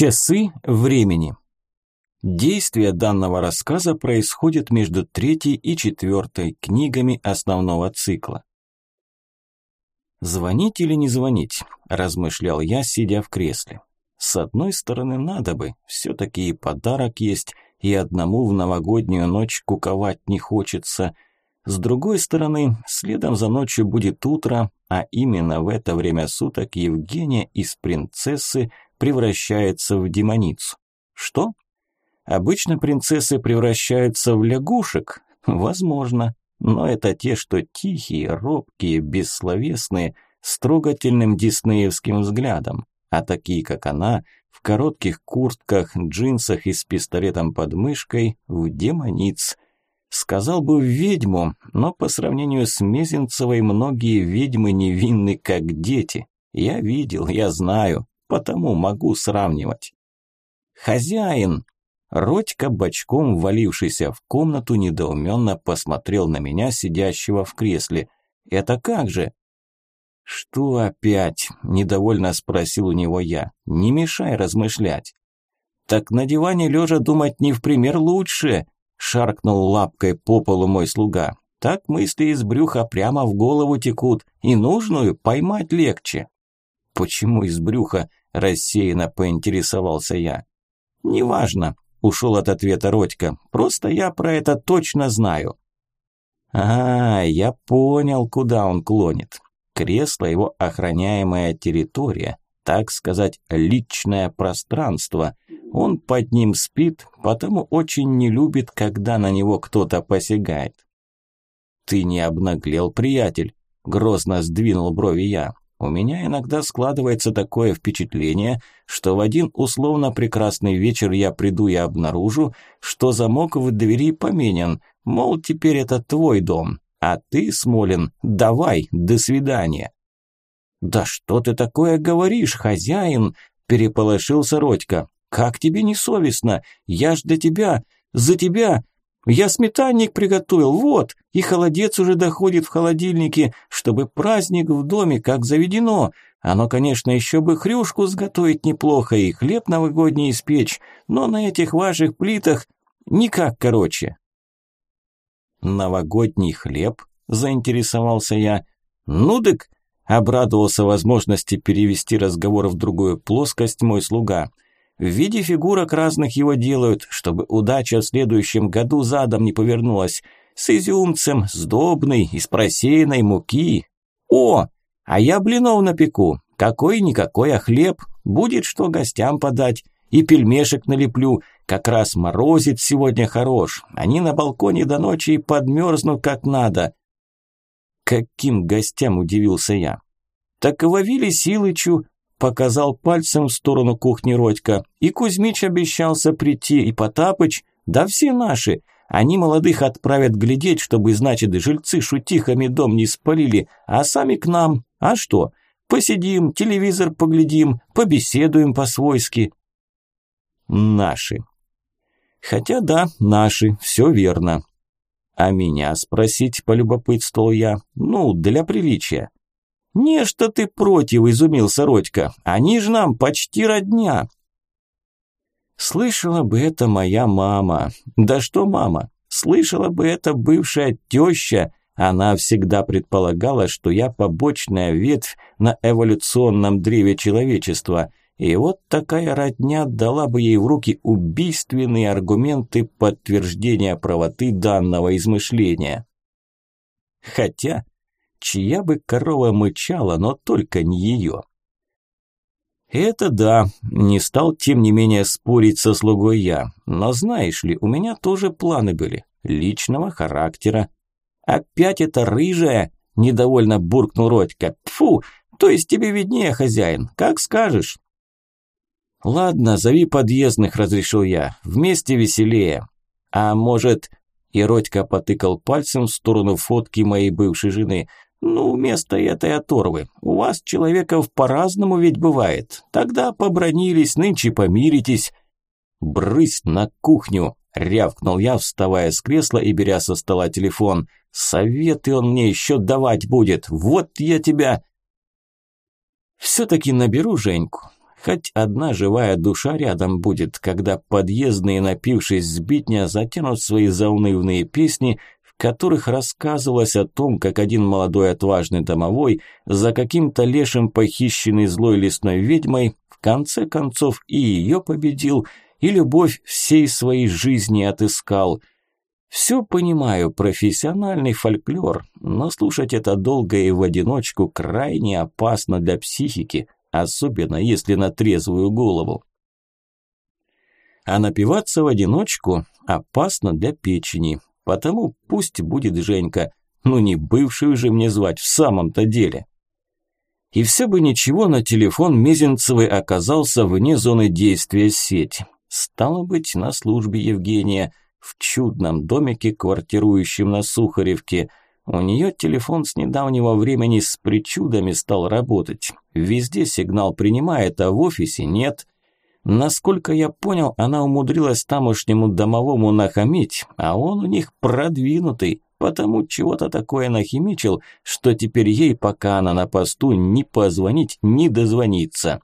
Часы времени. Действие данного рассказа происходит между третьей и четвертой книгами основного цикла. «Звонить или не звонить?» – размышлял я, сидя в кресле. «С одной стороны, надо бы, все-таки и подарок есть, и одному в новогоднюю ночь куковать не хочется. С другой стороны, следом за ночью будет утро, а именно в это время суток Евгения из принцессы – превращается в демоницу. Что? Обычно принцессы превращаются в лягушек? Возможно. Но это те, что тихие, робкие, бессловесные, с трогательным диснеевским взглядом. А такие, как она, в коротких куртках, джинсах и с пистолетом под мышкой, в демониц. Сказал бы ведьму, но по сравнению с Мезенцевой многие ведьмы невинны, как дети. Я видел, я знаю потому могу сравнивать. «Хозяин!» Родька, бочком валившийся в комнату, недоуменно посмотрел на меня, сидящего в кресле. «Это как же?» «Что опять?» – недовольно спросил у него я. «Не мешай размышлять». «Так на диване лежа думать не в пример лучше», – шаркнул лапкой по полу мой слуга. «Так мысли из брюха прямо в голову текут, и нужную поймать легче». «Почему из брюха?» Рассеянно поинтересовался я. «Неважно», – ушел от ответа Родька. «Просто я про это точно знаю». «А, я понял, куда он клонит. Кресло – его охраняемая территория, так сказать, личное пространство. Он под ним спит, потому очень не любит, когда на него кто-то посягает». «Ты не обнаглел, приятель?» – грозно сдвинул брови я. У меня иногда складывается такое впечатление, что в один условно прекрасный вечер я приду и обнаружу, что замок в двери поменен, мол, теперь это твой дом, а ты, Смолин, давай, до свидания. «Да что ты такое говоришь, хозяин?» – переполошился Родька. «Как тебе не совестно? Я ж для тебя, за тебя, я сметанник приготовил, вот, и холодец уже доходит в холодильнике, чтобы праздник в доме, как заведено. Оно, конечно, еще бы хрюшку сготовить неплохо и хлеб новогодний испечь, но на этих ваших плитах никак короче. Новогодний хлеб? Заинтересовался я. Ну дык, обрадовался возможности перевести разговор в другую плоскость мой слуга – в виде фигурок разных его делают, чтобы удача в следующем году задом не повернулась. С изюмцем, сдобной, из просеянной муки. О, а я блинов напеку. Какой-никакой, а хлеб. Будет что гостям подать. И пельмешек налеплю. Как раз морозит сегодня хорош. Они на балконе до ночи подмерзнут как надо. Каким гостям удивился я. Так и Вавиле Силычу, Показал пальцем в сторону кухни Родька. И Кузьмич обещался прийти, и Потапыч, да все наши. Они молодых отправят глядеть, чтобы, значит, жильцы шутихами дом не спалили, а сами к нам. А что? Посидим, телевизор поглядим, побеседуем по-свойски. Наши. Хотя да, наши, все верно. А меня спросить, полюбопытствовал я, ну, для приличия. «Не, что ты против», – изумился Родька. «Они же нам почти родня». Слышала бы это моя мама. Да что мама? Слышала бы это бывшая теща. Она всегда предполагала, что я побочная ветвь на эволюционном древе человечества. И вот такая родня дала бы ей в руки убийственные аргументы подтверждения правоты данного измышления. Хотя чья бы корова мычала, но только не ее. Это да, не стал тем не менее спорить со слугой я, но знаешь ли, у меня тоже планы были, личного характера. Опять это рыжая, недовольно буркнул Родька. Фу, то есть тебе виднее, хозяин, как скажешь. Ладно, зови подъездных, разрешил я, вместе веселее. А может... И Родька потыкал пальцем в сторону фотки моей бывшей жены. «Ну, вместо этой оторвы. У вас человеков по-разному ведь бывает. Тогда побронились, нынче помиритесь». «Брысь на кухню!» – рявкнул я, вставая с кресла и беря со стола телефон. «Советы он мне еще давать будет. Вот я тебя...» «Все-таки наберу Женьку. Хоть одна живая душа рядом будет, когда подъездные, напившись сбитня, затянут свои заунывные песни, которых рассказывалось о том, как один молодой отважный домовой, за каким-то лешим похищенный злой лесной ведьмой, в конце концов и ее победил, и любовь всей своей жизни отыскал. Все понимаю, профессиональный фольклор, но слушать это долго и в одиночку крайне опасно для психики – особенно если на трезвую голову. А напиваться в одиночку опасно для печени, потому пусть будет Женька, ну не бывшую же мне звать в самом-то деле. И все бы ничего, но телефон Мезенцевой оказался вне зоны действия сети. Стало быть, на службе Евгения, в чудном домике, квартирующем на Сухаревке – у нее телефон с недавнего времени с причудами стал работать. Везде сигнал принимает, а в офисе нет. Насколько я понял, она умудрилась тамошнему домовому нахамить, а он у них продвинутый, потому чего-то такое нахимичил, что теперь ей, пока она на посту, ни позвонить, ни дозвониться.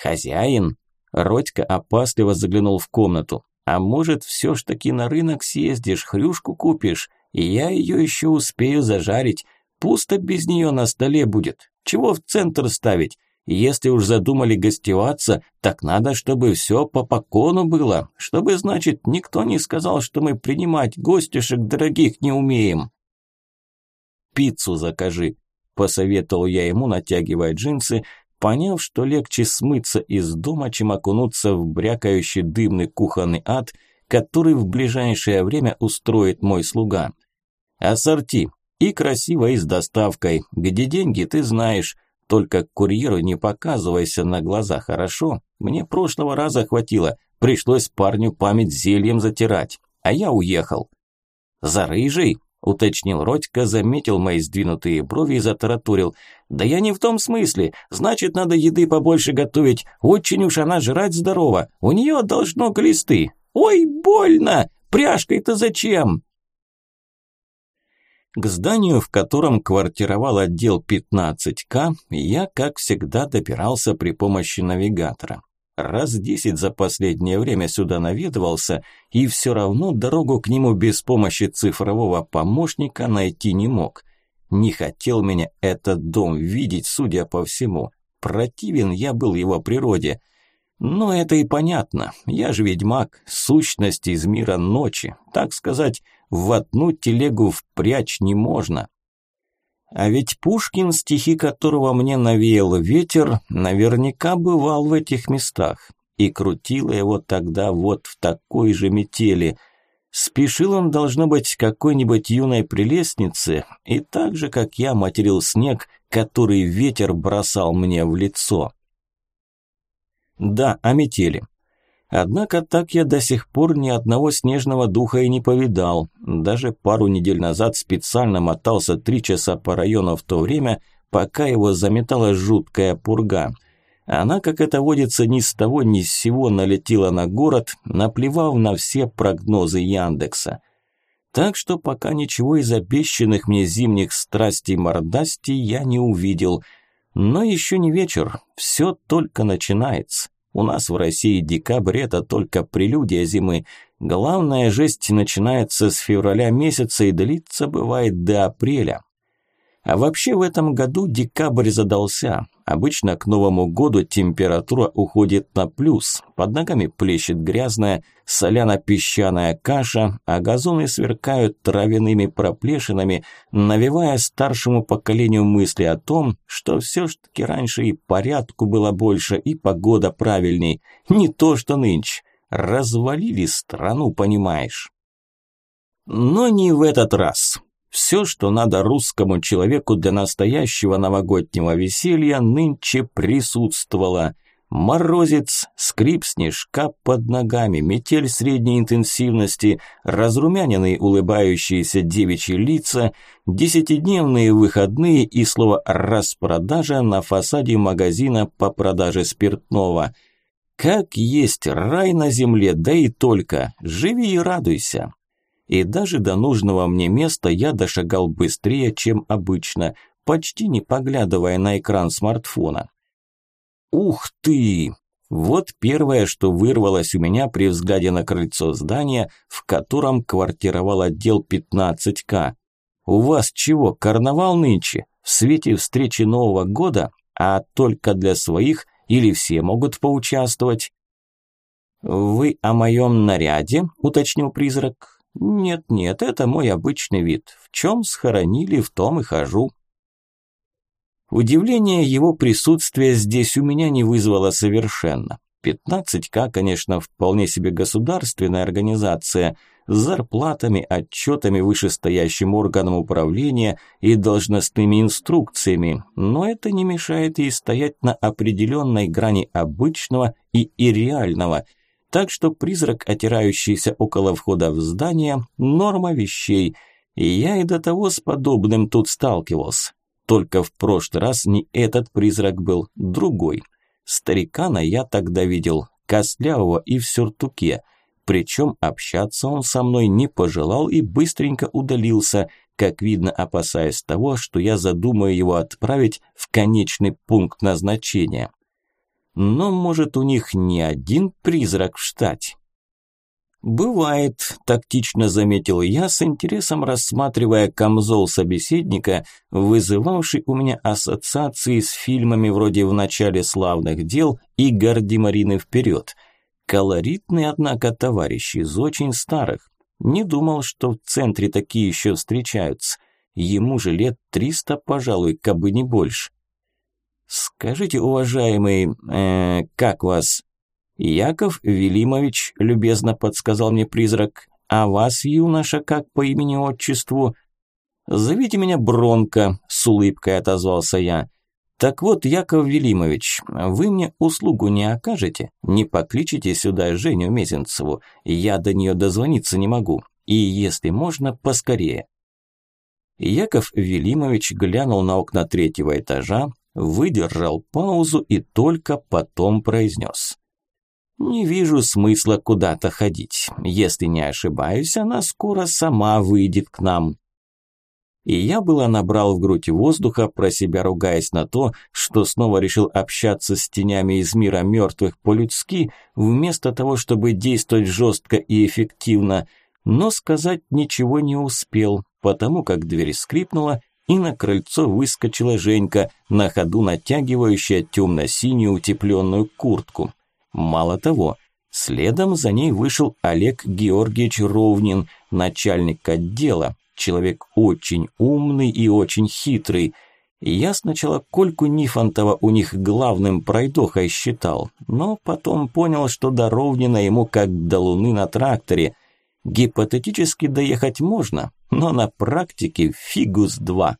«Хозяин?» Родька опасливо заглянул в комнату. «А может, все ж таки на рынок съездишь, хрюшку купишь? И я ее еще успею зажарить. Пусто без нее на столе будет. Чего в центр ставить? Если уж задумали гостеваться, так надо, чтобы все по покону было. Чтобы, значит, никто не сказал, что мы принимать гостюшек дорогих не умеем. «Пиццу закажи», – посоветовал я ему, натягивая джинсы, поняв, что легче смыться из дома, чем окунуться в брякающий дымный кухонный ад, который в ближайшее время устроит мой слуга – Ассорти. И красиво, и с доставкой. Где деньги, ты знаешь. Только курьеру не показывайся на глаза, хорошо? Мне прошлого раза хватило. Пришлось парню память зельем затирать. А я уехал. За рыжий? уточнил Родька, заметил мои сдвинутые брови и затараторил. «Да я не в том смысле. Значит, надо еды побольше готовить. Очень уж она жрать здорова. У нее должно глисты. Ой, больно! Пряжкой-то зачем?» К зданию, в котором квартировал отдел 15К, я, как всегда, добирался при помощи навигатора. Раз десять за последнее время сюда наведывался, и все равно дорогу к нему без помощи цифрового помощника найти не мог. Не хотел меня этот дом видеть, судя по всему. Противен я был его природе. Но это и понятно. Я же ведьмак, сущность из мира ночи. Так сказать, в одну телегу впрячь не можно. А ведь Пушкин, стихи которого мне навеял ветер, наверняка бывал в этих местах. И крутило его тогда вот в такой же метели. Спешил он, должно быть, какой-нибудь юной прелестнице, и так же, как я, материл снег, который ветер бросал мне в лицо. Да, о метели. Однако так я до сих пор ни одного снежного духа и не повидал. Даже пару недель назад специально мотался три часа по району в то время, пока его заметала жуткая пурга. Она, как это водится, ни с того ни с сего налетела на город, наплевав на все прогнозы Яндекса. Так что пока ничего из обещанных мне зимних страстей мордастей я не увидел – но еще не вечер, все только начинается. У нас в России декабрь – это только прелюдия зимы. Главная жесть начинается с февраля месяца и длится, бывает, до апреля. А вообще в этом году декабрь задался. Обычно к Новому году температура уходит на плюс. Под ногами плещет грязная, соляно-песчаная каша, а газоны сверкают травяными проплешинами, навевая старшему поколению мысли о том, что все ж таки раньше и порядку было больше, и погода правильней. Не то что нынче. Развалили страну, понимаешь. Но не в этот раз. Все, что надо русскому человеку для настоящего новогоднего веселья, нынче присутствовало. Морозец, скрип снежка под ногами, метель средней интенсивности, разрумяненные улыбающиеся девичьи лица, десятидневные выходные и слово «распродажа» на фасаде магазина по продаже спиртного. Как есть рай на земле, да и только. Живи и радуйся и даже до нужного мне места я дошагал быстрее, чем обычно, почти не поглядывая на экран смартфона. Ух ты! Вот первое, что вырвалось у меня при взгляде на крыльцо здания, в котором квартировал отдел 15К. У вас чего, карнавал нынче? В свете встречи Нового года? А только для своих или все могут поучаствовать? «Вы о моем наряде?» – уточнил призрак. «Нет-нет, это мой обычный вид. В чем схоронили, в том и хожу». Удивление его присутствия здесь у меня не вызвало совершенно. 15К, конечно, вполне себе государственная организация с зарплатами, отчетами вышестоящим органам управления и должностными инструкциями, но это не мешает ей стоять на определенной грани обычного и ирреального, так что призрак, отирающийся около входа в здание, норма вещей, и я и до того с подобным тут сталкивался. Только в прошлый раз не этот призрак был, другой. Старикана я тогда видел, костлявого и в сюртуке. Причем общаться он со мной не пожелал и быстренько удалился, как видно, опасаясь того, что я задумаю его отправить в конечный пункт назначения. Но, может, у них не один призрак в штате? «Бывает», – тактично заметил я, с интересом рассматривая камзол собеседника, вызывавший у меня ассоциации с фильмами вроде «В начале славных дел» и «Горди Марины вперед». Колоритный, однако, товарищ из очень старых. Не думал, что в центре такие еще встречаются. Ему же лет триста, пожалуй, кабы не больше. «Скажите, уважаемый, э, как вас?» «Яков Велимович», – любезно подсказал мне призрак, – «а вас, юноша, как по имени-отчеству?» «Зовите меня Бронко», – с улыбкой отозвался я. «Так вот, Яков Велимович, вы мне услугу не окажете? Не покличите сюда Женю Мезенцеву, я до нее дозвониться не могу, и, если можно, поскорее». Яков Велимович глянул на окна третьего этажа, выдержал паузу и только потом произнес. Не вижу смысла куда-то ходить. Если не ошибаюсь, она скоро сама выйдет к нам. И я было набрал в грудь воздуха, про себя ругаясь на то, что снова решил общаться с тенями из мира мертвых по-людски, вместо того, чтобы действовать жестко и эффективно, но сказать ничего не успел, потому как дверь скрипнула, и на крыльцо выскочила Женька, на ходу натягивающая темно-синюю утепленную куртку. Мало того, следом за ней вышел Олег Георгиевич Ровнин, начальник отдела, человек очень умный и очень хитрый. Я сначала Кольку Нифонтова у них главным пройдохой считал, но потом понял, что до Ровнина ему как до луны на тракторе. Гипотетически доехать можно, но на практике фигус два.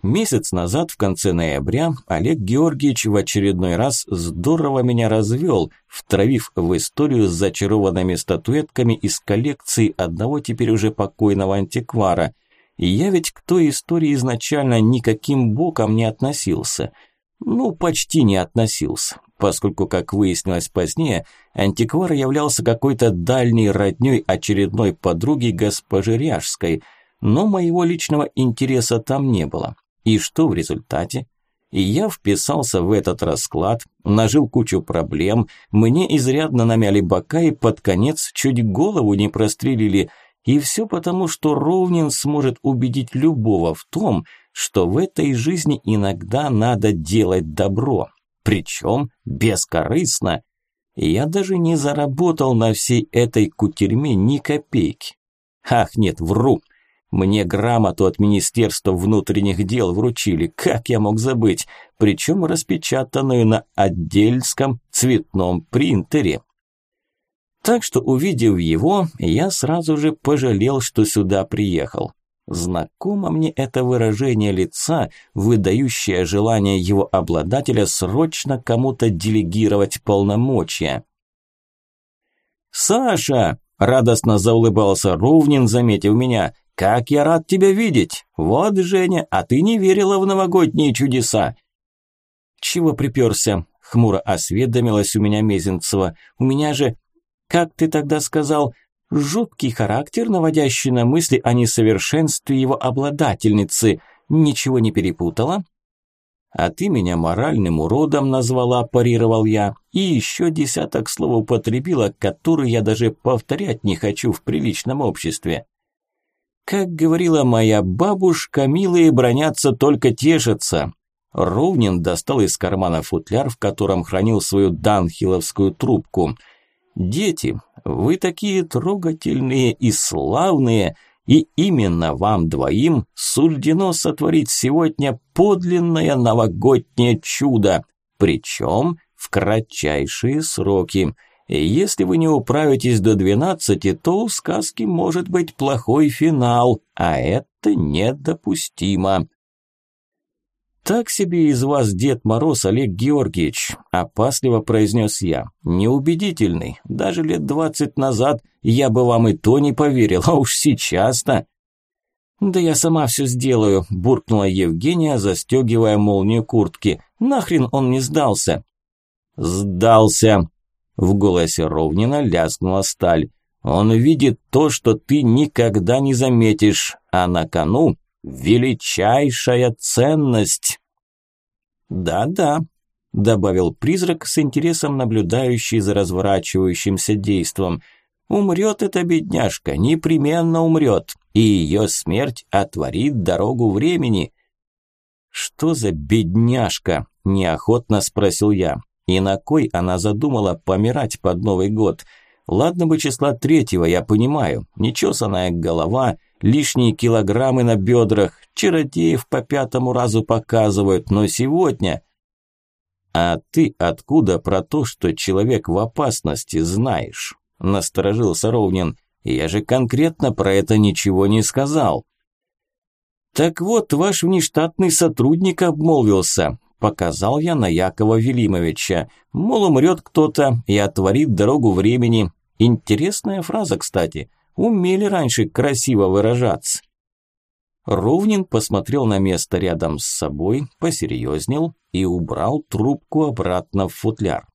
Месяц назад, в конце ноября, Олег Георгиевич в очередной раз здорово меня развел, втравив в историю с зачарованными статуэтками из коллекции одного теперь уже покойного антиквара. И я ведь к той истории изначально никаким боком не относился. Ну, почти не относился, поскольку, как выяснилось позднее, антиквар являлся какой-то дальней роднёй очередной подруги госпожи Ряжской, но моего личного интереса там не было. И что в результате? И я вписался в этот расклад, нажил кучу проблем, мне изрядно намяли бока и под конец чуть голову не прострелили. И все потому, что Ровнин сможет убедить любого в том, что в этой жизни иногда надо делать добро. Причем бескорыстно. Я даже не заработал на всей этой кутерьме ни копейки. Ах, нет, вру. Мне грамоту от Министерства внутренних дел вручили, как я мог забыть, причем распечатанную на отдельском цветном принтере. Так что, увидев его, я сразу же пожалел, что сюда приехал. Знакомо мне это выражение лица, выдающее желание его обладателя срочно кому-то делегировать полномочия. «Саша!» – радостно заулыбался Ровнин, заметив меня. «Как я рад тебя видеть! Вот, Женя, а ты не верила в новогодние чудеса!» «Чего приперся?» – хмуро осведомилась у меня Мезенцева. «У меня же, как ты тогда сказал, жуткий характер, наводящий на мысли о несовершенстве его обладательницы. Ничего не перепутала?» А ты меня моральным уродом назвала, парировал я, и еще десяток слов употребила, которые я даже повторять не хочу в приличном обществе. Как говорила моя бабушка, милые бронятся, только тешатся. Ровнин достал из кармана футляр, в котором хранил свою данхиловскую трубку. «Дети, вы такие трогательные и славные, и именно вам двоим суждено сотворить сегодня подлинное новогоднее чудо, причем в кратчайшие сроки». Если вы не управитесь до двенадцати, то у сказки может быть плохой финал, а это недопустимо. «Так себе из вас Дед Мороз Олег Георгиевич», – опасливо произнес я. «Неубедительный. Даже лет двадцать назад я бы вам и то не поверил, а уж сейчас-то...» «Да я сама все сделаю», – буркнула Евгения, застегивая молнию куртки. «Нахрен он не сдался?» «Сдался», в голосе Ровнина лязгнула сталь. «Он видит то, что ты никогда не заметишь, а на кону величайшая ценность». «Да-да», – добавил призрак с интересом наблюдающий за разворачивающимся действом. «Умрет эта бедняжка, непременно умрет, и ее смерть отворит дорогу времени». «Что за бедняжка?» – неохотно спросил я. И на кой она задумала помирать под Новый год? Ладно бы числа третьего, я понимаю. Нечесанная голова, лишние килограммы на бедрах, чародеев по пятому разу показывают, но сегодня... А ты откуда про то, что человек в опасности, знаешь? Насторожился Ровнин. Я же конкретно про это ничего не сказал. Так вот, ваш внештатный сотрудник обмолвился. Показал я на Якова Велимовича. Мол, умрет кто-то и отворит дорогу времени. Интересная фраза, кстати. Умели раньше красиво выражаться. Ровнин посмотрел на место рядом с собой, посерьезнел и убрал трубку обратно в футляр.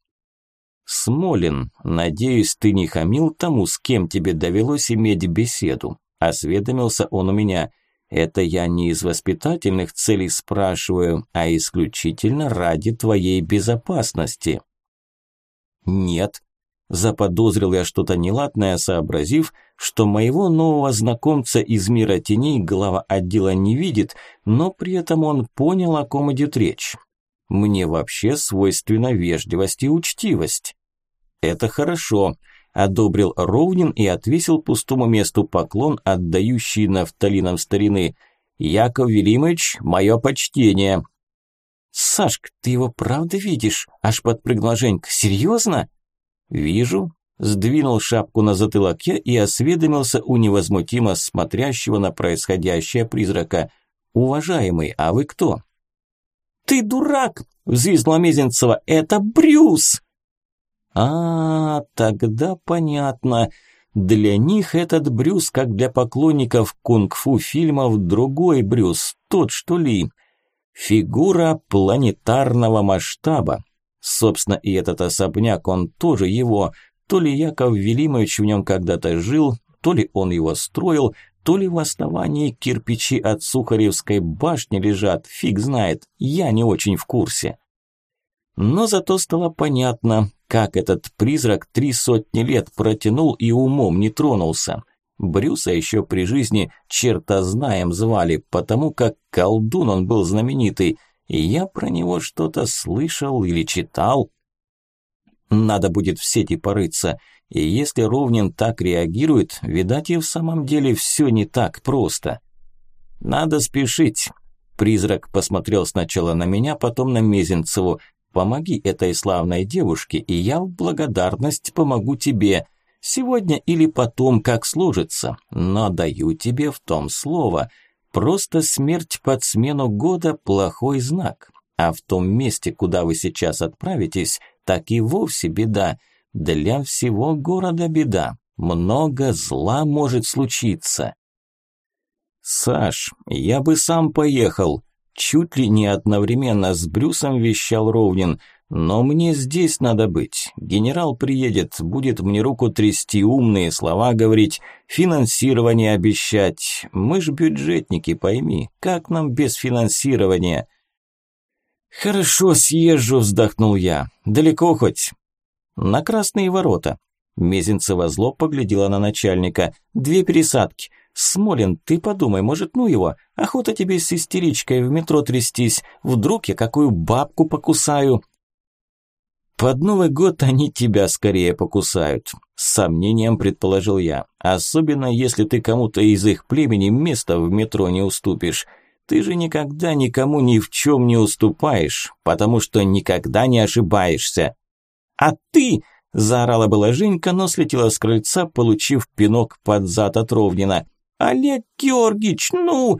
«Смолин, надеюсь, ты не хамил тому, с кем тебе довелось иметь беседу?» Осведомился он у меня – это я не из воспитательных целей спрашиваю, а исключительно ради твоей безопасности. Нет, заподозрил я что-то неладное, сообразив, что моего нового знакомца из мира теней глава отдела не видит, но при этом он понял, о ком идет речь. Мне вообще свойственна вежливость и учтивость. Это хорошо одобрил Ровнин и отвесил пустому месту поклон, отдающий нафталином старины. «Яков Велимович, мое почтение!» «Сашка, ты его правда видишь?» – аж подпрыгнула Женька. «Серьезно?» «Вижу», – сдвинул шапку на затылке и осведомился у невозмутимо смотрящего на происходящее призрака. «Уважаемый, а вы кто?» «Ты дурак!» – взвизгнула Мезенцева. «Это Брюс!» А, тогда понятно. Для них этот Брюс, как для поклонников кунг-фу фильмов, другой Брюс, тот что Ли. Фигура планетарного масштаба. Собственно, и этот особняк, он тоже его. То ли Яков Велимович в нем когда-то жил, то ли он его строил, то ли в основании кирпичи от Сухаревской башни лежат, фиг знает, я не очень в курсе. Но зато стало понятно, как этот призрак три сотни лет протянул и умом не тронулся. Брюса еще при жизни чертознаем звали, потому как колдун он был знаменитый, и я про него что-то слышал или читал. Надо будет в сети порыться, и если Ровнин так реагирует, видать и в самом деле все не так просто. Надо спешить. Призрак посмотрел сначала на меня, потом на Мезенцеву, Помоги этой славной девушке, и я в благодарность помогу тебе. Сегодня или потом, как сложится. Но даю тебе в том слово. Просто смерть под смену года – плохой знак. А в том месте, куда вы сейчас отправитесь, так и вовсе беда. Для всего города беда. Много зла может случиться. Саш, я бы сам поехал, Чуть ли не одновременно с Брюсом вещал Ровнин. «Но мне здесь надо быть. Генерал приедет, будет мне руку трясти, умные слова говорить, финансирование обещать. Мы ж бюджетники, пойми, как нам без финансирования?» Хорошо, съезжу, вздохнул я. Далеко хоть? На красные ворота. Мезенцева зло поглядела на начальника. Две пересадки. Смолин, ты подумай, может, ну его? Охота тебе с истеричкой в метро трястись. Вдруг я какую бабку покусаю? Под Новый год они тебя скорее покусают. С сомнением предположил я. Особенно, если ты кому-то из их племени место в метро не уступишь. Ты же никогда никому ни в чем не уступаешь, потому что никогда не ошибаешься. А ты, заорала была Женька, но слетела с крыльца, получив пинок под зад от Ровнина. Олег Георгиевич, ну,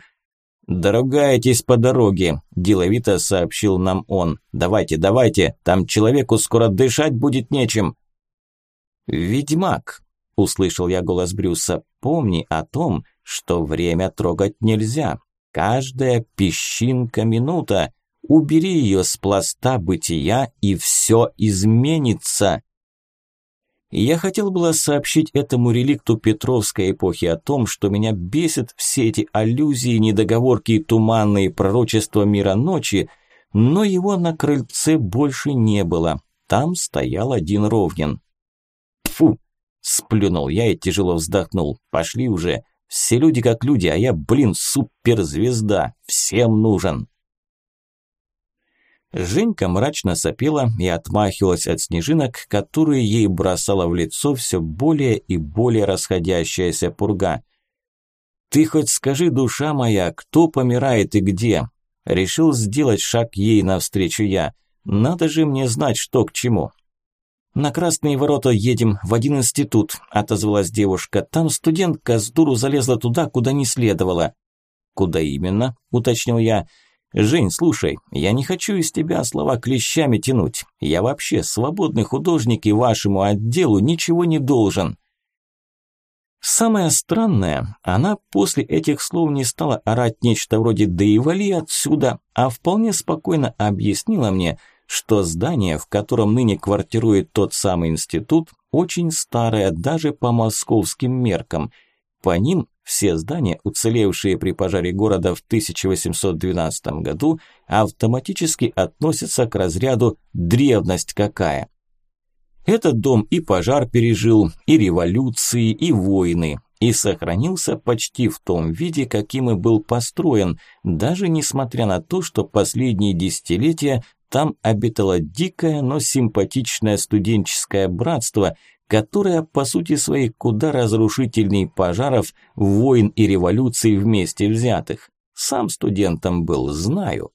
«Доругайтесь по дороге», – деловито сообщил нам он. «Давайте, давайте, там человеку скоро дышать будет нечем». «Ведьмак», – услышал я голос Брюса, – «помни о том, что время трогать нельзя. Каждая песчинка минута. Убери ее с пласта бытия, и все изменится». Я хотел было сообщить этому реликту Петровской эпохи о том, что меня бесит все эти аллюзии, недоговорки и туманные пророчества мира ночи, но его на крыльце больше не было. Там стоял один Ровнин. Фу! Сплюнул я и тяжело вздохнул. Пошли уже. Все люди как люди, а я, блин, суперзвезда. Всем нужен. Женька мрачно сопела и отмахивалась от снежинок, которые ей бросала в лицо все более и более расходящаяся пурга. «Ты хоть скажи, душа моя, кто помирает и где?» Решил сделать шаг ей навстречу я. «Надо же мне знать, что к чему». «На Красные ворота едем, в один институт», – отозвалась девушка. «Там студентка с дуру залезла туда, куда не следовало». «Куда именно?» – уточнил я. «Я...» «Жень, слушай, я не хочу из тебя слова клещами тянуть. Я вообще свободный художник и вашему отделу ничего не должен». Самое странное, она после этих слов не стала орать нечто вроде «да и вали отсюда», а вполне спокойно объяснила мне, что здание, в котором ныне квартирует тот самый институт, очень старое даже по московским меркам. По ним все здания, уцелевшие при пожаре города в 1812 году, автоматически относятся к разряду «древность какая». Этот дом и пожар пережил, и революции, и войны, и сохранился почти в том виде, каким и был построен, даже несмотря на то, что последние десятилетия там обитало дикое, но симпатичное студенческое братство – которая по сути своей куда разрушительней пожаров, войн и революций вместе взятых. Сам студентом был, знаю.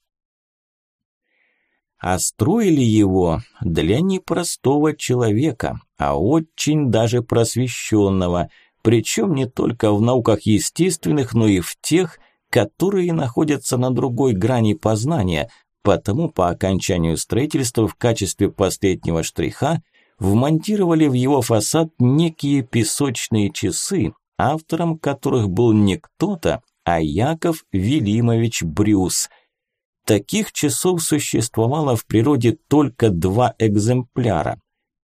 А строили его для непростого человека, а очень даже просвещенного, причем не только в науках естественных, но и в тех, которые находятся на другой грани познания, потому по окончанию строительства в качестве последнего штриха вмонтировали в его фасад некие песочные часы, автором которых был не кто-то, а Яков Велимович Брюс. Таких часов существовало в природе только два экземпляра.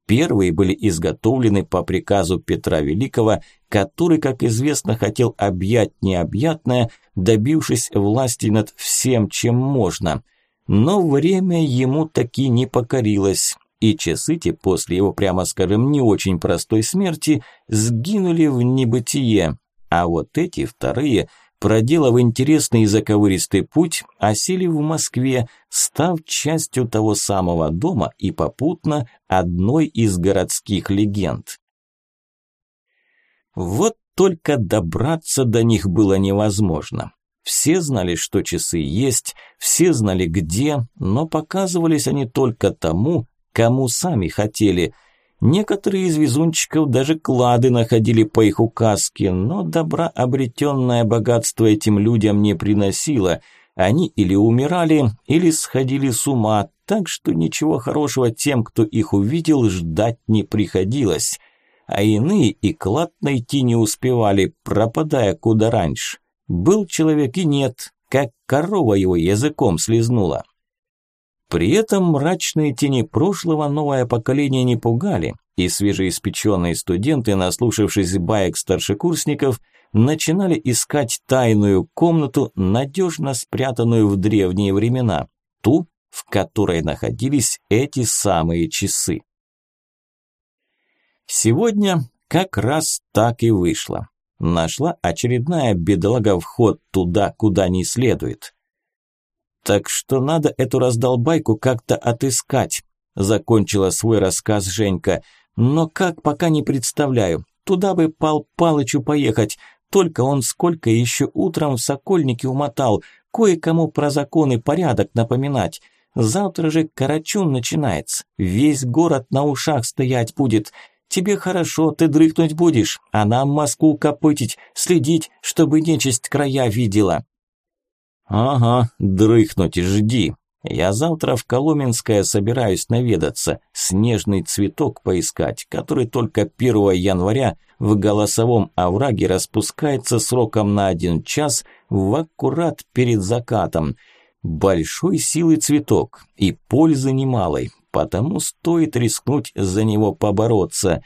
Первые были изготовлены по приказу Петра Великого, который, как известно, хотел объять необъятное, добившись власти над всем, чем можно. Но время ему таки не покорилось, и часы-те после его, прямо скажем, не очень простой смерти сгинули в небытие, а вот эти вторые, проделав интересный и заковыристый путь, осели в Москве, став частью того самого дома и попутно одной из городских легенд. Вот только добраться до них было невозможно. Все знали, что часы есть, все знали где, но показывались они только тому, кому сами хотели. Некоторые из везунчиков даже клады находили по их указке, но добра обретенное богатство этим людям не приносило. Они или умирали, или сходили с ума, так что ничего хорошего тем, кто их увидел, ждать не приходилось. А иные и клад найти не успевали, пропадая куда раньше. Был человек и нет, как корова его языком слезнула. При этом мрачные тени прошлого новое поколение не пугали, и свежеиспеченные студенты, наслушавшись баек старшекурсников, начинали искать тайную комнату, надежно спрятанную в древние времена, ту, в которой находились эти самые часы. Сегодня как раз так и вышло. Нашла очередная бедолага вход туда, куда не следует. Так что надо эту раздолбайку как-то отыскать, закончила свой рассказ Женька. Но как пока не представляю. Туда бы Пал Палычу поехать, только он сколько еще утром в Сокольнике умотал, кое-кому про закон и порядок напоминать. Завтра же Карачун начинается, весь город на ушах стоять будет. Тебе хорошо, ты дрыхнуть будешь, а нам Москву копытить, следить, чтобы нечисть края видела». «Ага, дрыхнуть жди. Я завтра в Коломенское собираюсь наведаться, снежный цветок поискать, который только 1 января в голосовом овраге распускается сроком на один час в аккурат перед закатом. Большой силы цветок и пользы немалой, потому стоит рискнуть за него побороться.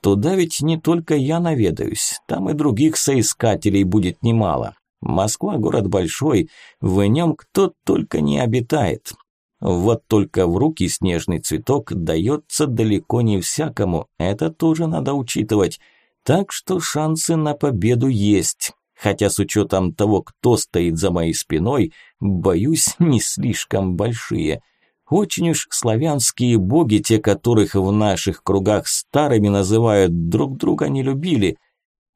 Туда ведь не только я наведаюсь, там и других соискателей будет немало. Москва город большой, в нем кто только не обитает. Вот только в руки снежный цветок дается далеко не всякому, это тоже надо учитывать. Так что шансы на победу есть. Хотя с учетом того, кто стоит за моей спиной, боюсь, не слишком большие. Очень уж славянские боги, те, которых в наших кругах старыми называют, друг друга не любили.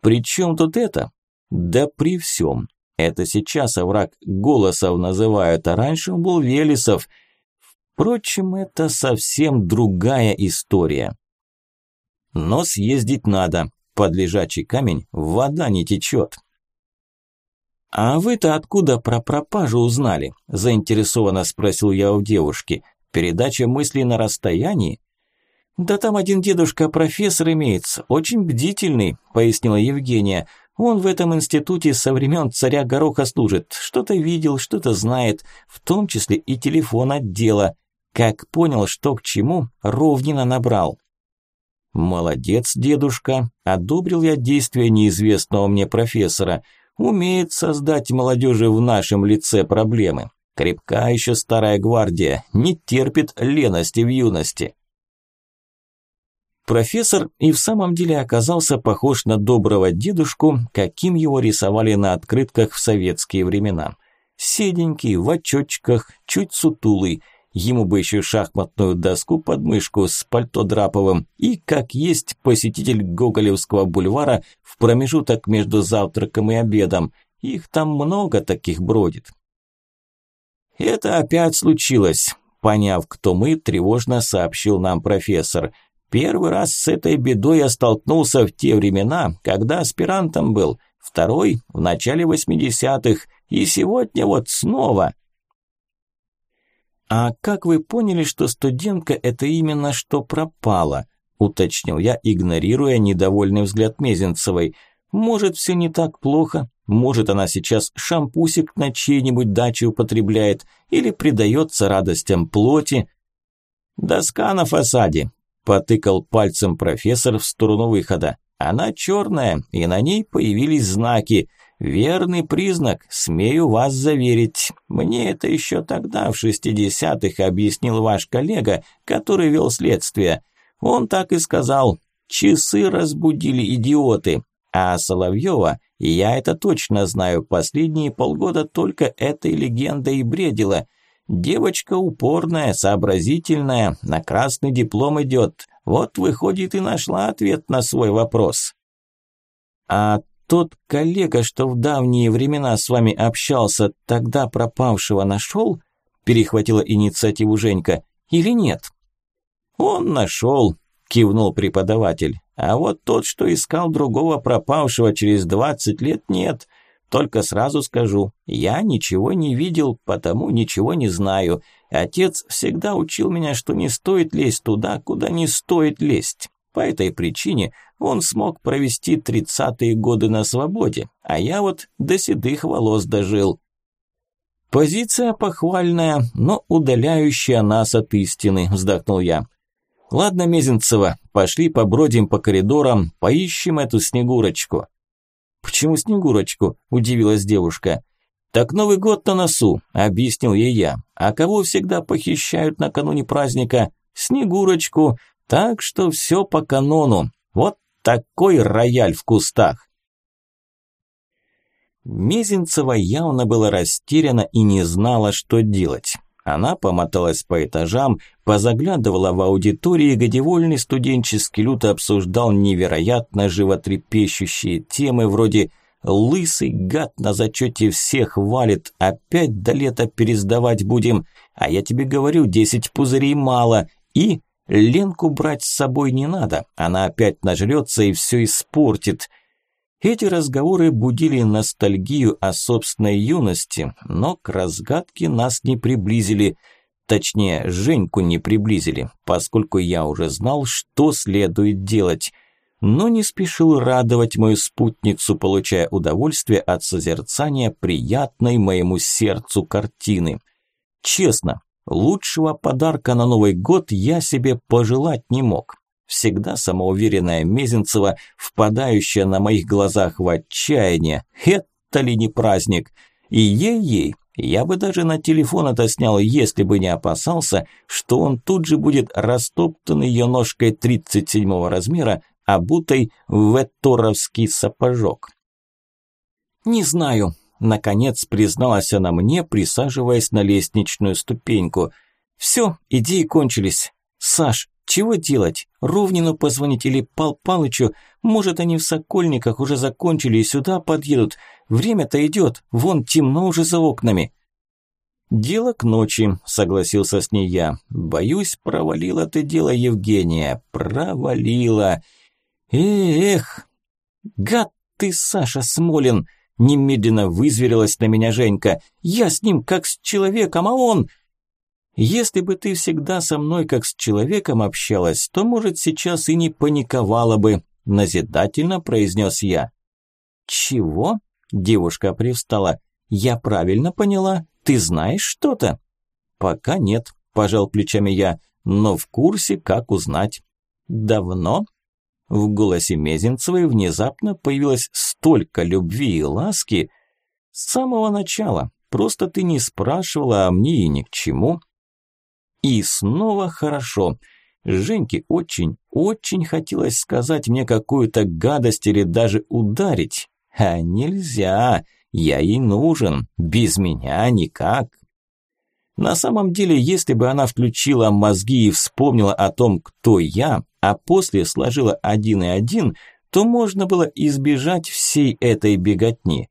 Причем тут это? Да при всем. Это сейчас овраг Голосов называют, а раньше он был Велесов. Впрочем, это совсем другая история. Но съездить надо. Под лежачий камень вода не течет. «А вы-то откуда про пропажу узнали?» – заинтересованно спросил я у девушки. «Передача мыслей на расстоянии?» «Да там один дедушка-профессор имеется, очень бдительный», – пояснила Евгения. «Он в этом институте со времен царя Гороха служит, что-то видел, что-то знает, в том числе и телефон отдела. Как понял, что к чему, ровнина набрал». «Молодец, дедушка», – одобрил я действия неизвестного мне профессора – Умеет создать молодежи в нашем лице проблемы. Крепка еще старая гвардия, не терпит лености в юности. Профессор и в самом деле оказался похож на доброго дедушку, каким его рисовали на открытках в советские времена. Седенький, в очочках, чуть сутулый – Ему бы еще шахматную доску под мышку с пальто драповым и, как есть, посетитель Гоголевского бульвара в промежуток между завтраком и обедом. Их там много таких бродит. Это опять случилось. Поняв, кто мы, тревожно сообщил нам профессор. Первый раз с этой бедой я столкнулся в те времена, когда аспирантом был. Второй – в начале 80-х. И сегодня вот снова – «А как вы поняли, что студентка – это именно что пропала?» – уточнил я, игнорируя недовольный взгляд Мезенцевой. «Может, все не так плохо? Может, она сейчас шампусик на чьей-нибудь даче употребляет или предается радостям плоти?» «Доска на фасаде», – потыкал пальцем профессор в сторону выхода. «Она черная, и на ней появились знаки – Верный признак, смею вас заверить. Мне это еще тогда, в шестидесятых, объяснил ваш коллега, который вел следствие. Он так и сказал. Часы разбудили идиоты. А Соловьева, я это точно знаю, последние полгода только этой легендой и бредила. Девочка упорная, сообразительная, на красный диплом идет. Вот, выходит, и нашла ответ на свой вопрос. А тот коллега, что в давние времена с вами общался, тогда пропавшего нашел?» Перехватила инициативу Женька. «Или нет?» «Он нашел», – кивнул преподаватель. «А вот тот, что искал другого пропавшего через двадцать лет, нет. Только сразу скажу, я ничего не видел, потому ничего не знаю. Отец всегда учил меня, что не стоит лезть туда, куда не стоит лезть. По этой причине он смог провести тридцатые годы на свободе, а я вот до седых волос дожил. Позиция похвальная, но удаляющая нас от истины, вздохнул я. Ладно, Мезенцева, пошли побродим по коридорам, поищем эту Снегурочку. Почему Снегурочку? Удивилась девушка. «Так Новый год на носу», – объяснил ей я. «А кого всегда похищают накануне праздника? Снегурочку. Так что все по канону. Вот такой рояль в кустах». Мезенцева явно была растеряна и не знала, что делать. Она помоталась по этажам, позаглядывала в аудитории, где вольный студенческий люд обсуждал невероятно животрепещущие темы вроде «Лысый гад на зачете всех валит, опять до лета пересдавать будем, а я тебе говорю, десять пузырей мало» и «Ленку брать с собой не надо, она опять нажрется и все испортит». Эти разговоры будили ностальгию о собственной юности, но к разгадке нас не приблизили. Точнее, Женьку не приблизили, поскольку я уже знал, что следует делать. Но не спешил радовать мою спутницу, получая удовольствие от созерцания приятной моему сердцу картины. Честно, лучшего подарка на Новый год я себе пожелать не мог. Всегда самоуверенная Мезенцева, впадающая на моих глазах в отчаяние. Это ли не праздник? И ей-ей, я бы даже на телефон это снял, если бы не опасался, что он тут же будет растоптан ее ножкой 37 размера, обутой в эторовский сапожок. «Не знаю», – наконец призналась она мне, присаживаясь на лестничную ступеньку. «Все, идеи кончились. Саш, чего делать? Ровнину позвонить или Пал Палычу? Может, они в Сокольниках уже закончили и сюда подъедут. Время-то идет, вон темно уже за окнами. «Дело к ночи», – согласился с ней я. «Боюсь, провалила ты дело, Евгения. Провалила. Эх, гад ты, Саша Смолин!» Немедленно вызверилась на меня Женька. «Я с ним как с человеком, а он...» Если бы ты всегда со мной как с человеком общалась, то, может, сейчас и не паниковала бы, назидательно произнес я. Чего? Девушка привстала. Я правильно поняла? Ты знаешь что-то? Пока нет, пожал плечами я, но в курсе, как узнать. Давно? В голосе Мезенцевой внезапно появилось столько любви и ласки. С самого начала. Просто ты не спрашивала, а мне и ни к чему. И снова хорошо. Женьке очень, очень хотелось сказать мне какую-то гадость или даже ударить. А нельзя, я ей нужен, без меня никак. На самом деле, если бы она включила мозги и вспомнила о том, кто я, а после сложила один и один, то можно было избежать всей этой беготни.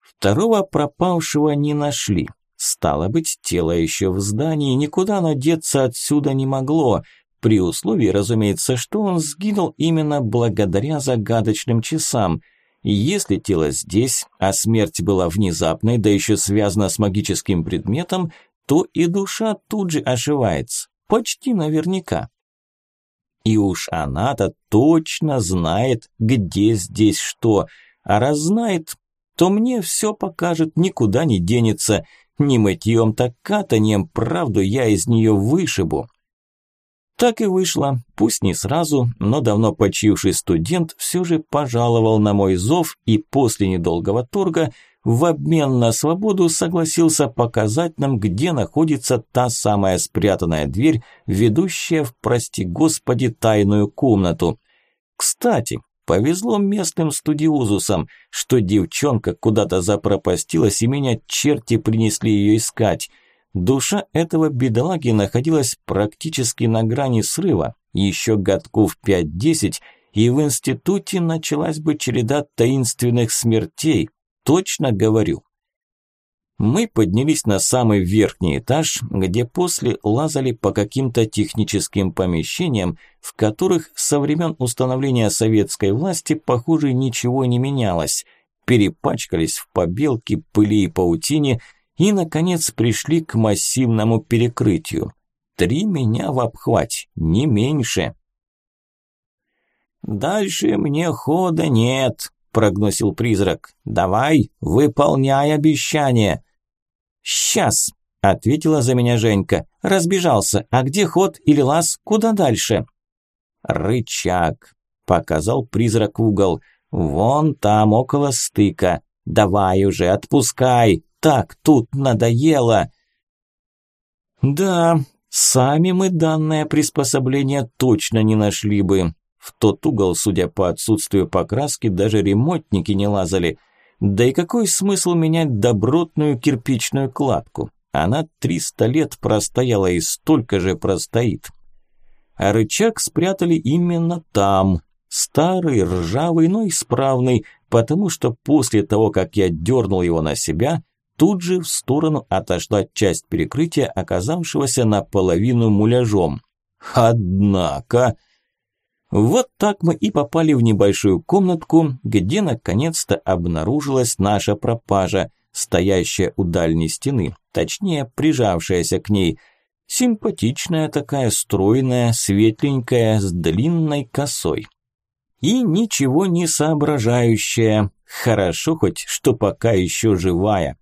Второго пропавшего не нашли. Стало быть, тело еще в здании, никуда оно деться отсюда не могло, при условии, разумеется, что он сгинул именно благодаря загадочным часам. Если тело здесь, а смерть была внезапной, да еще связана с магическим предметом, то и душа тут же оживается, почти наверняка. И уж она-то точно знает, где здесь что, а раз знает, то мне все покажет, никуда не денется – не мытьем, так катанием, правду я из нее вышибу. Так и вышло, пусть не сразу, но давно почивший студент все же пожаловал на мой зов и после недолгого торга в обмен на свободу согласился показать нам, где находится та самая спрятанная дверь, ведущая в, прости господи, тайную комнату. Кстати, Повезло местным студиозусам, что девчонка куда-то запропастилась и меня черти принесли ее искать. Душа этого бедолаги находилась практически на грани срыва, еще годков 5-10, и в институте началась бы череда таинственных смертей, точно говорю. Мы поднялись на самый верхний этаж, где после лазали по каким-то техническим помещениям, в которых со времен установления советской власти, похоже, ничего не менялось. Перепачкались в побелке, пыли и паутине и, наконец, пришли к массивному перекрытию. Три меня в обхват, не меньше. «Дальше мне хода нет», – прогносил призрак. «Давай, выполняй обещание». «Сейчас», – ответила за меня Женька. «Разбежался. А где ход или лаз? Куда дальше?» «Рычаг», – показал призрак угол. «Вон там, около стыка. Давай уже, отпускай! Так, тут надоело!» «Да, сами мы данное приспособление точно не нашли бы. В тот угол, судя по отсутствию покраски, даже ремонтники не лазали. Да и какой смысл менять добротную кирпичную кладку? Она 300 лет простояла и столько же простоит. А рычаг спрятали именно там. Старый, ржавый, но исправный, потому что после того, как я дернул его на себя, тут же в сторону отошла часть перекрытия, оказавшегося наполовину муляжом. Однако... Вот так мы и попали в небольшую комнатку, где наконец-то обнаружилась наша пропажа, стоящая у дальней стены, точнее прижавшаяся к ней. Симпатичная такая, стройная, светленькая, с длинной косой. И ничего не соображающая. Хорошо хоть, что пока еще живая.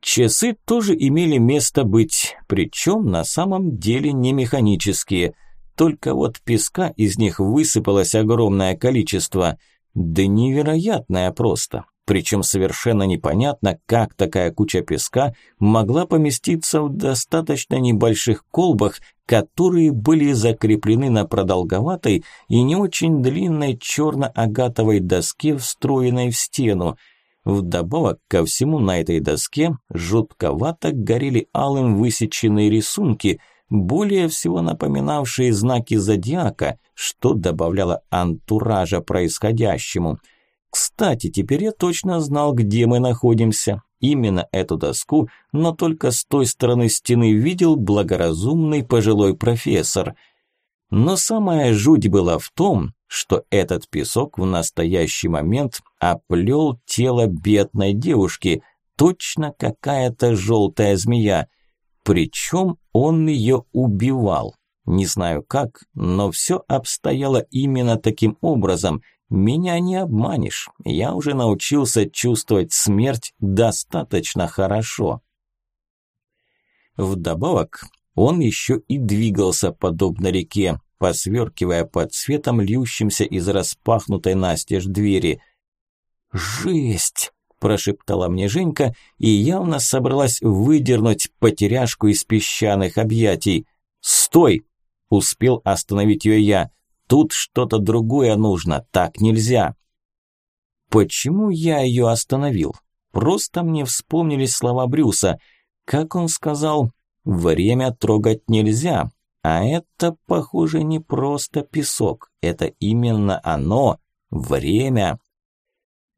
Часы тоже имели место быть, причем на самом деле не механические. Только вот песка из них высыпалось огромное количество. Да невероятное просто. Причем совершенно непонятно, как такая куча песка могла поместиться в достаточно небольших колбах, которые были закреплены на продолговатой и не очень длинной черно-агатовой доске, встроенной в стену. Вдобавок ко всему на этой доске жутковато горели алым высеченные рисунки, более всего напоминавшие знаки зодиака, что добавляло антуража происходящему – кстати, теперь я точно знал, где мы находимся. Именно эту доску, но только с той стороны стены видел благоразумный пожилой профессор. Но самая жуть была в том, что этот песок в настоящий момент оплел тело бедной девушки, точно какая-то желтая змея. Причем он ее убивал. Не знаю как, но все обстояло именно таким образом – меня не обманешь, я уже научился чувствовать смерть достаточно хорошо. Вдобавок, он еще и двигался подобно реке, посверкивая под светом, льющимся из распахнутой настежь двери. «Жесть!» – прошептала мне Женька и явно собралась выдернуть потеряшку из песчаных объятий. «Стой!» – успел остановить ее я. Тут что-то другое нужно, так нельзя. Почему я ее остановил? Просто мне вспомнились слова Брюса. Как он сказал, время трогать нельзя. А это, похоже, не просто песок. Это именно оно, время.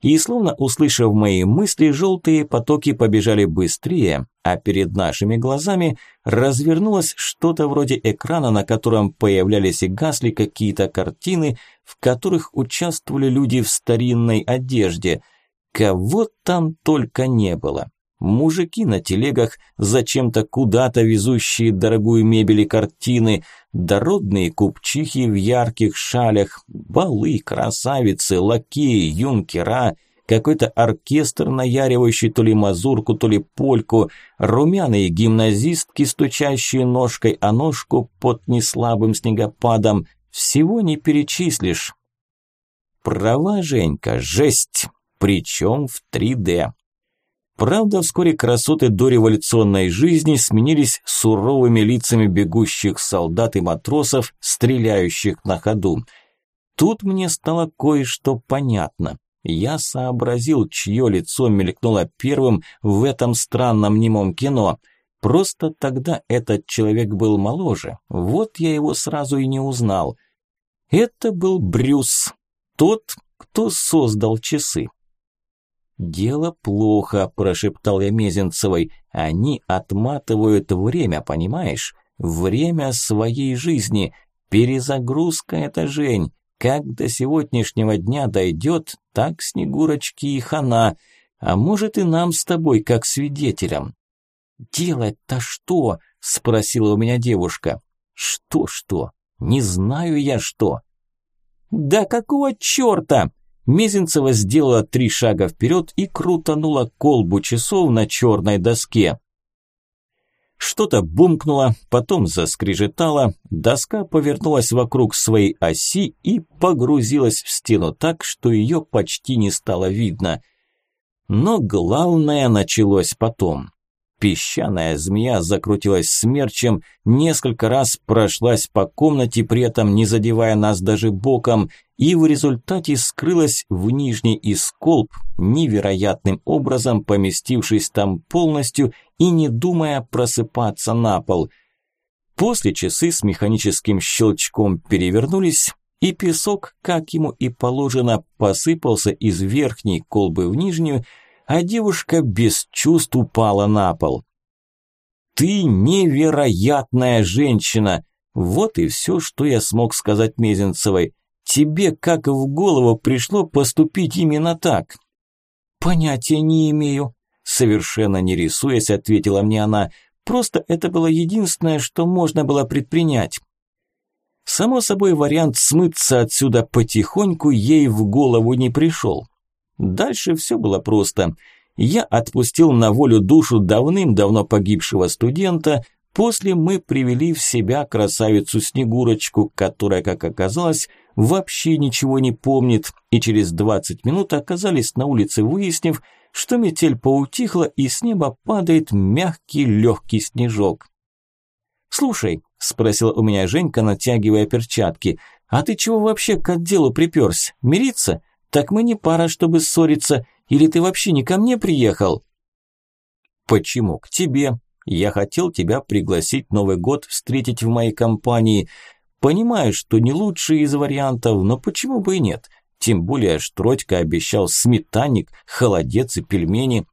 И словно услышав мои мысли, желтые потоки побежали быстрее, а перед нашими глазами развернулось что-то вроде экрана, на котором появлялись и гасли какие-то картины, в которых участвовали люди в старинной одежде. Кого там только не было. Мужики на телегах, зачем-то куда-то везущие дорогую мебель и картины, дородные купчихи в ярких шалях, балы, красавицы, лакеи, юнкера – какой-то оркестр, наяривающий то ли мазурку, то ли польку, румяные гимназистки, стучащие ножкой о ножку под неслабым снегопадом. Всего не перечислишь. Права, Женька, жесть, причем в 3D. Правда, вскоре красоты дореволюционной жизни сменились суровыми лицами бегущих солдат и матросов, стреляющих на ходу. Тут мне стало кое-что понятно. Я сообразил, чье лицо мелькнуло первым в этом странном немом кино. Просто тогда этот человек был моложе, вот я его сразу и не узнал. Это был Брюс, тот, кто создал часы. «Дело плохо», – прошептал я Мезенцевой. «Они отматывают время, понимаешь? Время своей жизни. Перезагрузка – это Жень. Как до сегодняшнего дня дойдет, так Снегурочки и хана, а может и нам с тобой как свидетелям. «Делать-то что?» – спросила у меня девушка. «Что-что? Не знаю я что». «Да какого черта?» Мезенцева сделала три шага вперед и крутанула колбу часов на черной доске. Что-то бумкнуло, потом заскрежетало, доска повернулась вокруг своей оси и погрузилась в стену так, что ее почти не стало видно. Но главное началось потом. Песчаная змея закрутилась смерчем, несколько раз прошлась по комнате, при этом не задевая нас даже боком, и в результате скрылась в нижний исколб, невероятным образом поместившись там полностью и не думая просыпаться на пол. После часы с механическим щелчком перевернулись, и песок, как ему и положено, посыпался из верхней колбы в нижнюю, а девушка без чувств упала на пол. «Ты невероятная женщина!» Вот и все, что я смог сказать Мезенцевой. «Тебе как в голову пришло поступить именно так?» «Понятия не имею», – совершенно не рисуясь, ответила мне она. «Просто это было единственное, что можно было предпринять». Само собой, вариант смыться отсюда потихоньку ей в голову не пришел. Дальше все было просто. Я отпустил на волю душу давным-давно погибшего студента, после мы привели в себя красавицу Снегурочку, которая, как оказалось, вообще ничего не помнит, и через 20 минут оказались на улице, выяснив, что метель поутихла и с неба падает мягкий легкий снежок. «Слушай», – спросила у меня Женька, натягивая перчатки, – «а ты чего вообще к отделу приперся? Мириться? Так мы не пара, чтобы ссориться. Или ты вообще не ко мне приехал?» «Почему к тебе? Я хотел тебя пригласить Новый год встретить в моей компании. Понимаю, что не лучший из вариантов, но почему бы и нет? Тем более Штродька обещал сметанник, холодец и пельмени».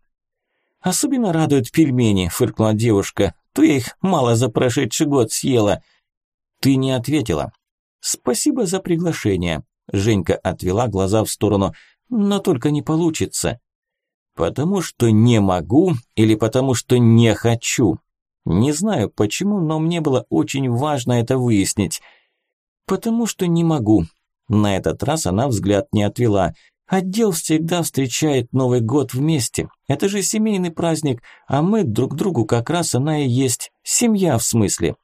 «Особенно радуют пельмени», – фыркнула девушка. «То я их мало за прошедший год съела». «Ты не ответила». «Спасибо за приглашение», Женька отвела глаза в сторону. «Но только не получится». «Потому что не могу или потому что не хочу?» Не знаю почему, но мне было очень важно это выяснить. «Потому что не могу». На этот раз она взгляд не отвела. «Отдел всегда встречает Новый год вместе. Это же семейный праздник, а мы друг другу как раз она и есть. Семья в смысле».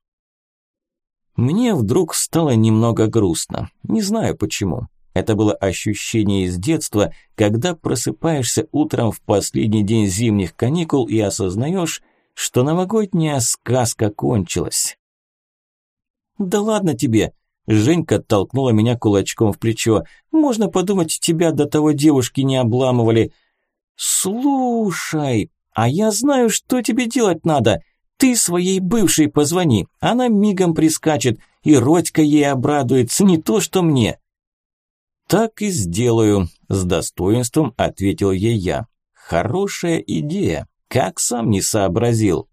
Мне вдруг стало немного грустно. Не знаю почему. Это было ощущение из детства, когда просыпаешься утром в последний день зимних каникул и осознаешь, что новогодняя сказка кончилась. «Да ладно тебе!» Женька толкнула меня кулачком в плечо. «Можно подумать, тебя до того девушки не обламывали». «Слушай, а я знаю, что тебе делать надо. Ты своей бывшей позвони, она мигом прискачет, и Родька ей обрадуется, не то что мне». «Так и сделаю», – с достоинством ответил ей я. «Хорошая идея, как сам не сообразил».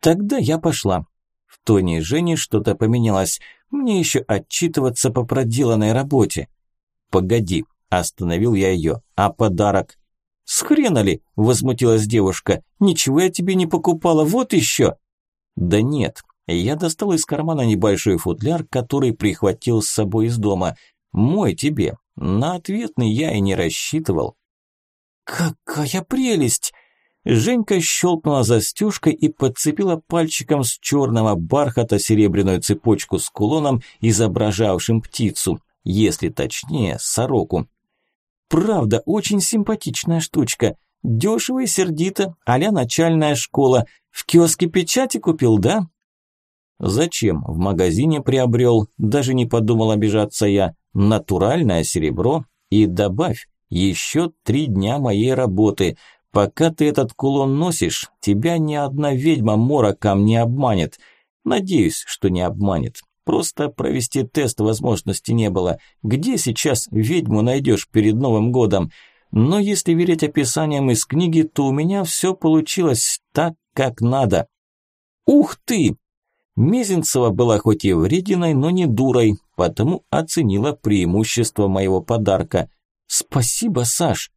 «Тогда я пошла». В тоне Жени что-то поменялось. Мне еще отчитываться по проделанной работе. «Погоди», – остановил я ее. «А подарок?» «С хрена ли?» – возмутилась девушка. «Ничего я тебе не покупала, вот еще!» «Да нет». Я достал из кармана небольшой футляр, который прихватил с собой из дома. «Мой тебе. На ответный я и не рассчитывал». «Какая прелесть!» Женька щелкнула застежкой и подцепила пальчиком с черного бархата серебряную цепочку с кулоном, изображавшим птицу, если точнее, сороку. Правда, очень симпатичная штучка. Дешево и сердито, а начальная школа. В киоске печати купил, да? Зачем? В магазине приобрел. Даже не подумал обижаться я. Натуральное серебро. И добавь, еще три дня моей работы. Пока ты этот кулон носишь, тебя ни одна ведьма мороком не обманет. Надеюсь, что не обманет. Просто провести тест возможности не было. Где сейчас ведьму найдешь перед Новым годом? Но если верить описаниям из книги, то у меня все получилось так, как надо. Ух ты! Мезенцева была хоть и врединой, но не дурой, потому оценила преимущество моего подарка. Спасибо, Саш.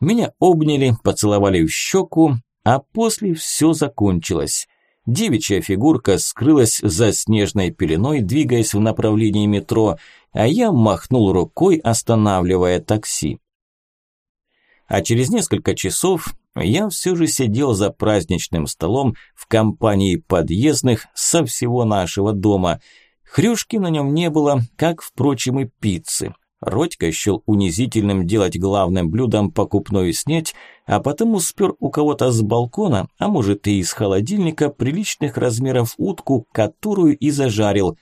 Меня обняли, поцеловали в щеку, а после все закончилось. Девичья фигурка скрылась за снежной пеленой, двигаясь в направлении метро, а я махнул рукой, останавливая такси. А через несколько часов я все же сидел за праздничным столом в компании подъездных со всего нашего дома. Хрюшки на нем не было, как, впрочем, и пиццы. Родька счел унизительным делать главным блюдом покупную снеть, а потому спер у кого-то с балкона, а может и из холодильника, приличных размеров утку, которую и зажарил.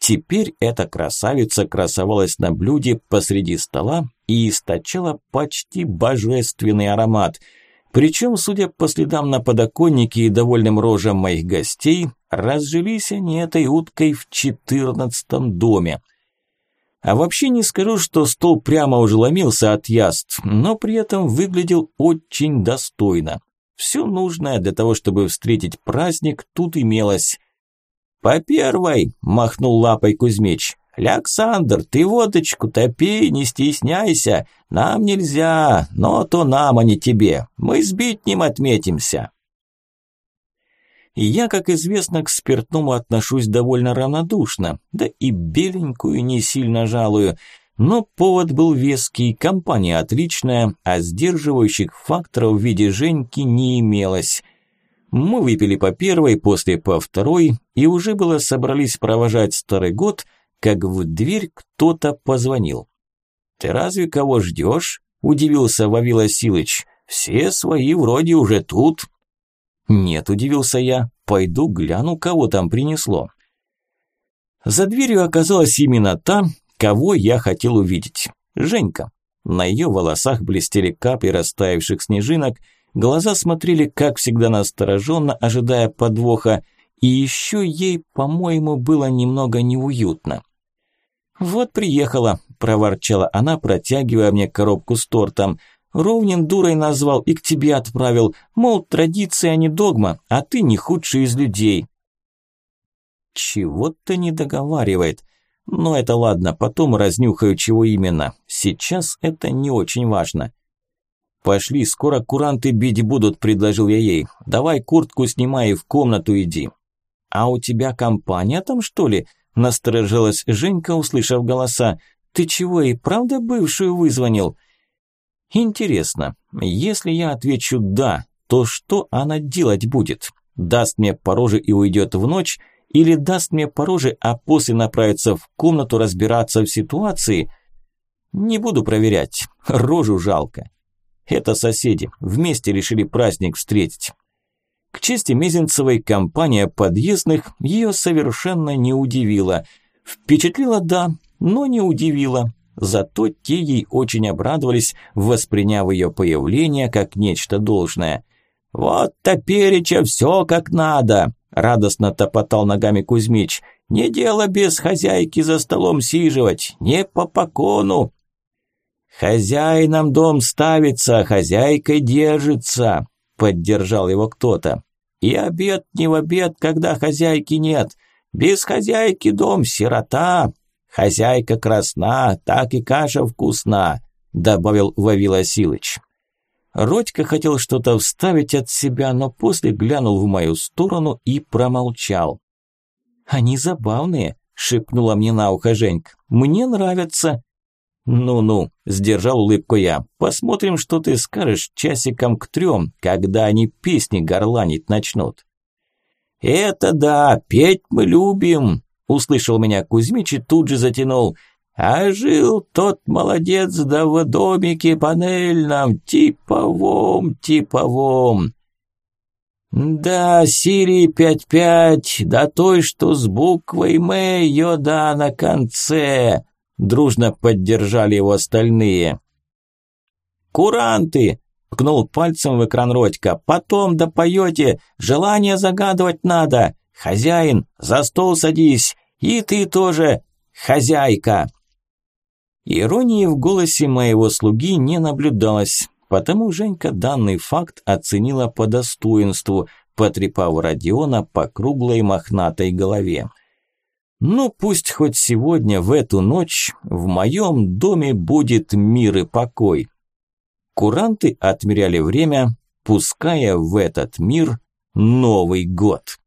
Теперь эта красавица красовалась на блюде посреди стола и источала почти божественный аромат. Причем, судя по следам на подоконнике и довольным рожам моих гостей, разжились они этой уткой в четырнадцатом доме. А вообще не скажу, что стол прямо уже ломился от яств, но при этом выглядел очень достойно. Все нужное для того, чтобы встретить праздник, тут имелось. «По первой!» – махнул лапой Кузьмич. «Александр, ты водочку топи, не стесняйся. Нам нельзя, но то нам, а не тебе. Мы с битнем отметимся». Я, как известно, к спиртному отношусь довольно равнодушно, да и беленькую не сильно жалую. Но повод был веский, компания отличная, а сдерживающих факторов в виде Женьки не имелось. Мы выпили по первой, после по второй, и уже было собрались провожать старый год, как в дверь кто-то позвонил. «Ты разве кого ждешь?» – удивился Вавила Силыч. «Все свои вроде уже тут». «Нет», – удивился я, – «пойду гляну, кого там принесло». За дверью оказалась именно та, кого я хотел увидеть. Женька. На ее волосах блестели капли растаявших снежинок, глаза смотрели, как всегда, настороженно, ожидая подвоха, и еще ей, по-моему, было немного неуютно. «Вот приехала», – проворчала она, протягивая мне коробку с тортом – Ровнин дурой назвал и к тебе отправил, мол, традиция, а не догма, а ты не худший из людей. Чего-то не договаривает. Но это ладно, потом разнюхаю, чего именно. Сейчас это не очень важно. «Пошли, скоро куранты бить будут», – предложил я ей. «Давай куртку снимай и в комнату иди». «А у тебя компания там, что ли?» – насторожилась Женька, услышав голоса. «Ты чего, и правда бывшую вызвонил?» Интересно, если я отвечу «да», то что она делать будет? Даст мне по роже и уйдет в ночь, или даст мне по роже, а после направится в комнату разбираться в ситуации? Не буду проверять, рожу жалко. Это соседи, вместе решили праздник встретить. К чести Мезенцевой, компания подъездных ее совершенно не удивила. Впечатлила, да, но не удивила. Зато те ей очень обрадовались, восприняв ее появление как нечто должное. «Вот топереча все как надо!» – радостно топотал ногами Кузьмич. «Не дело без хозяйки за столом сиживать, не по покону!» «Хозяином дом ставится, хозяйкой держится!» – поддержал его кто-то. «И обед не в обед, когда хозяйки нет. Без хозяйки дом сирота, «Хозяйка красна, так и каша вкусна», – добавил Вавила Силыч. Родька хотел что-то вставить от себя, но после глянул в мою сторону и промолчал. «Они забавные», – шепнула мне на ухо Женька. «Мне нравятся». «Ну-ну», – сдержал улыбку я. «Посмотрим, что ты скажешь часиком к трем, когда они песни горланить начнут». «Это да, петь мы любим», Услышал меня Кузьмич и тут же затянул. А жил тот молодец да в домике панельном, типовом, типовом. Да, Сирии пять-пять, да той, что с буквой М, йода на конце. Дружно поддержали его остальные. «Куранты!» – ткнул пальцем в экран Родька. «Потом допоете, желание загадывать надо. «Хозяин, за стол садись! И ты тоже, хозяйка!» Иронии в голосе моего слуги не наблюдалось, потому Женька данный факт оценила по достоинству, потрепав Родиона по круглой мохнатой голове. «Ну, пусть хоть сегодня, в эту ночь, в моем доме будет мир и покой». Куранты отмеряли время, пуская в этот мир Новый год.